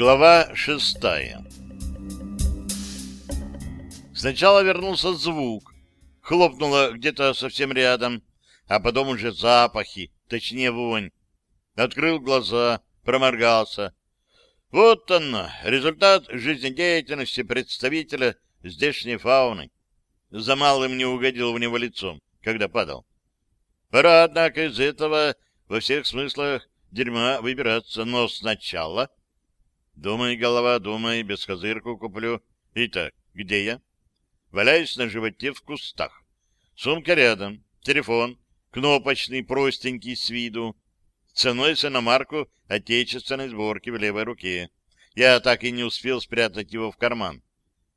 Глава шестая Сначала вернулся звук. Хлопнуло где-то совсем рядом, а потом уже запахи, точнее вонь. Открыл глаза, проморгался. Вот он, результат жизнедеятельности представителя здешней фауны. За малым не угодил в него лицом, когда падал. Пора, однако, из этого во всех смыслах дерьма выбираться, но сначала... Думай, голова, думай, без козырку куплю. Итак, где я? Валяюсь на животе в кустах. Сумка рядом, телефон, кнопочный, простенький с виду, ценой с иномарку отечественной сборки в левой руке. Я так и не успел спрятать его в карман.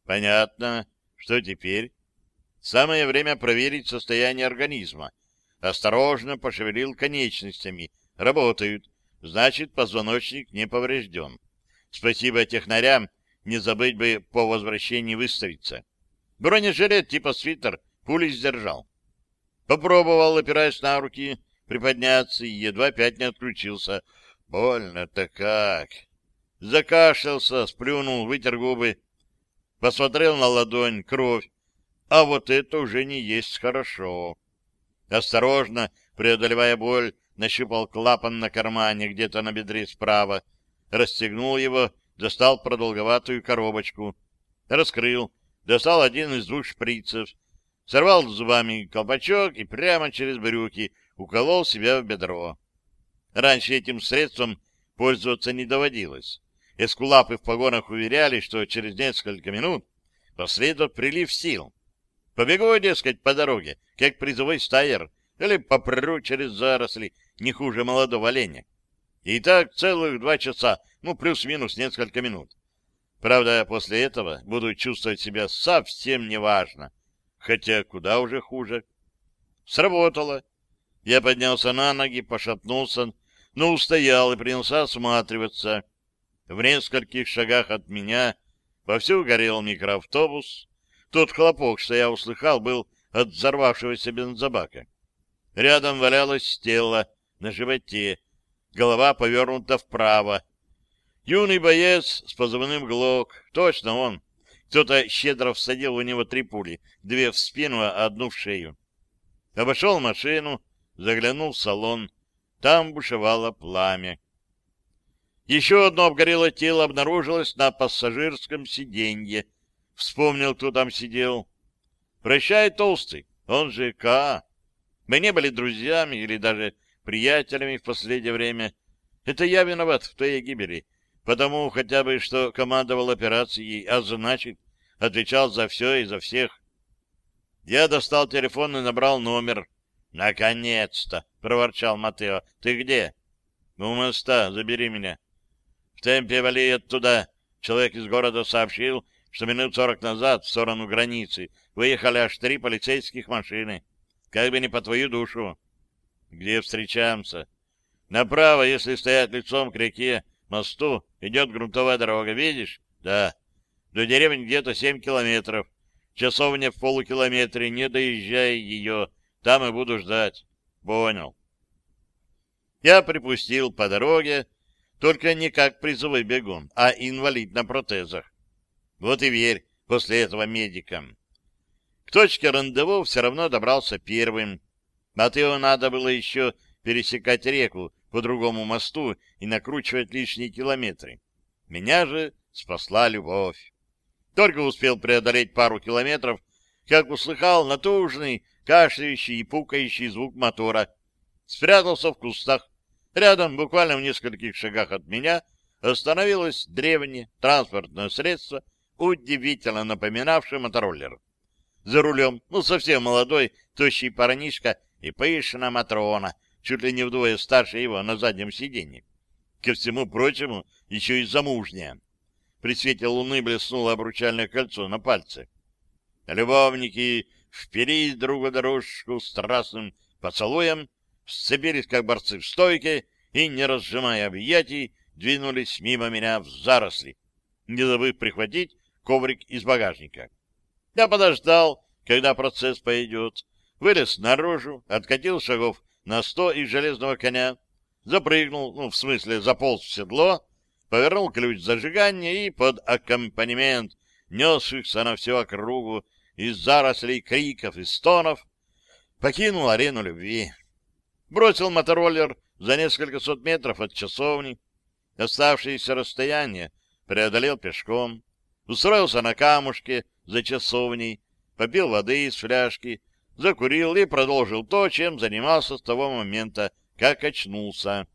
Понятно. Что теперь? Самое время проверить состояние организма. Осторожно пошевелил конечностями. Работают. Значит, позвоночник не поврежден. Спасибо технарям, не забыть бы по возвращении выставиться. Бронежилет типа свитер пули сдержал. Попробовал, опираясь на руки, приподняться, и едва пять не отключился. Больно-то как! Закашлялся, сплюнул, вытер губы, посмотрел на ладонь, кровь. А вот это уже не есть хорошо. Осторожно, преодолевая боль, нащупал клапан на кармане где-то на бедре справа, расстегнул его, достал продолговатую коробочку, раскрыл, достал один из двух шприцев, сорвал зубами колпачок и прямо через брюки уколол себя в бедро. Раньше этим средством пользоваться не доводилось. Эскулапы в погонах уверяли, что через несколько минут последует прилив сил. Побегу, дескать, по дороге, как призовой стайер, или попру через заросли, не хуже молодого оленя. И так целых два часа, ну, плюс-минус несколько минут. Правда, после этого буду чувствовать себя совсем неважно. Хотя куда уже хуже. Сработало. Я поднялся на ноги, пошатнулся, но устоял и принялся осматриваться. В нескольких шагах от меня вовсю горел микроавтобус. Тот хлопок, что я услыхал, был от взорвавшегося бензобака. Рядом валялось тело на животе, голова повернута вправо. Юный боец с позывным «Глок». Точно он. Кто-то щедро всадил у него три пули, две в спину, а одну в шею. Обошел машину, заглянул в салон. Там бушевало пламя. Еще одно обгорелое тело обнаружилось на пассажирском сиденье. Вспомнил, кто там сидел. Прощай, толстый, он же К. Мы не были друзьями или даже приятелями в последнее время. Это я виноват в твоей гибели, потому хотя бы, что командовал операцией, а значит, отвечал за все и за всех. Я достал телефон и набрал номер. «Наконец-то!» — проворчал Матео. «Ты где?» «У моста. Забери меня». «В темпе вали оттуда». Человек из города сообщил, что минут сорок назад в сторону границы выехали аж три полицейских машины. Как бы не по твою душу. Где встречаемся? Направо, если стоять лицом к реке, мосту, идет грунтовая дорога, видишь? Да. До деревни где-то семь километров. Часовня в полукилометре, не доезжай ее. Там и буду ждать. Понял. Я припустил по дороге, только не как призовой бегун, а инвалид на протезах. Вот и верь после этого медикам. К точке рандеву все равно добрался первым. Матео надо было еще пересекать реку по другому мосту и накручивать лишние километры. Меня же спасла любовь. Только успел преодолеть пару километров, как услыхал натужный, кашляющий и пукающий звук мотора. Спрятался в кустах. Рядом, буквально в нескольких шагах от меня, остановилось древнее транспортное средство, удивительно напоминавшее мотороллер. За рулем, ну, совсем молодой, тощий парнишка и пышная Матрона, чуть ли не вдвое старше его на заднем сиденье. Ко всему прочему, еще и замужняя. При свете луны блеснуло обручальное кольцо на пальце. Любовники впились друг в дорожку страстным поцелуем, сцепились, как борцы в стойке, и, не разжимая объятий, двинулись мимо меня в заросли, не забыв прихватить коврик из багажника. Я подождал, когда процесс пойдет, вылез наружу, откатил шагов на сто из железного коня, запрыгнул, ну, в смысле, заполз в седло, повернул ключ зажигания и под аккомпанемент несшихся на всю округу из зарослей криков и стонов покинул арену любви. Бросил мотороллер за несколько сот метров от часовни. Оставшееся расстояние преодолел пешком, устроился на камушке за часовней, попил воды из фляжки, закурил и продолжил то, чем занимался с того момента, как очнулся.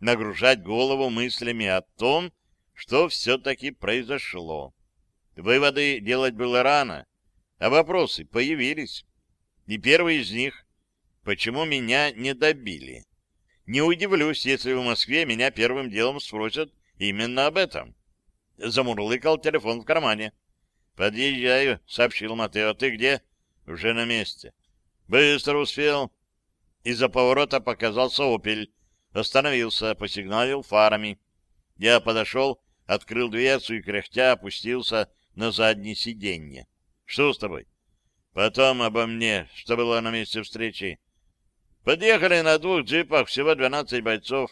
Нагружать голову мыслями о том, что все-таки произошло. Выводы делать было рано, а вопросы появились. И первый из них — почему меня не добили? Не удивлюсь, если в Москве меня первым делом спросят именно об этом. Замурлыкал телефон в кармане. «Подъезжаю», — сообщил Матео. «Ты где?» «Уже на месте». «Быстро успел». Из-за поворота показался «Опель». Остановился, посигналил фарами. Я подошел, открыл дверцу и, кряхтя, опустился на заднее сиденье. «Что с тобой?» «Потом обо мне, что было на месте встречи». Подъехали на двух джипах, всего двенадцать бойцов.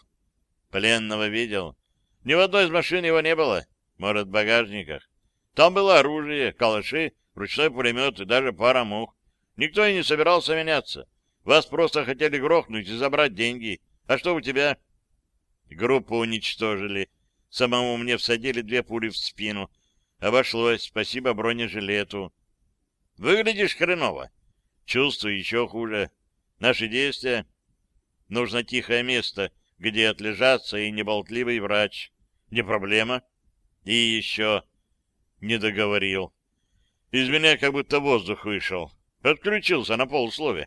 Пленного видел. Ни в одной из машин его не было. Может, в багажниках. Там было оружие, калаши, ручной пулемет и даже пара мух. Никто и не собирался меняться. Вас просто хотели грохнуть и забрать деньги. А что у тебя? Группу уничтожили. Самому мне всадили две пули в спину. Обошлось, спасибо бронежилету. Выглядишь хреново. Чувствую еще хуже. Наши действия? Нужно тихое место, где отлежаться и неболтливый врач. Не проблема. И еще... Не договорил. Из меня как будто воздух вышел. Отключился на полуслове.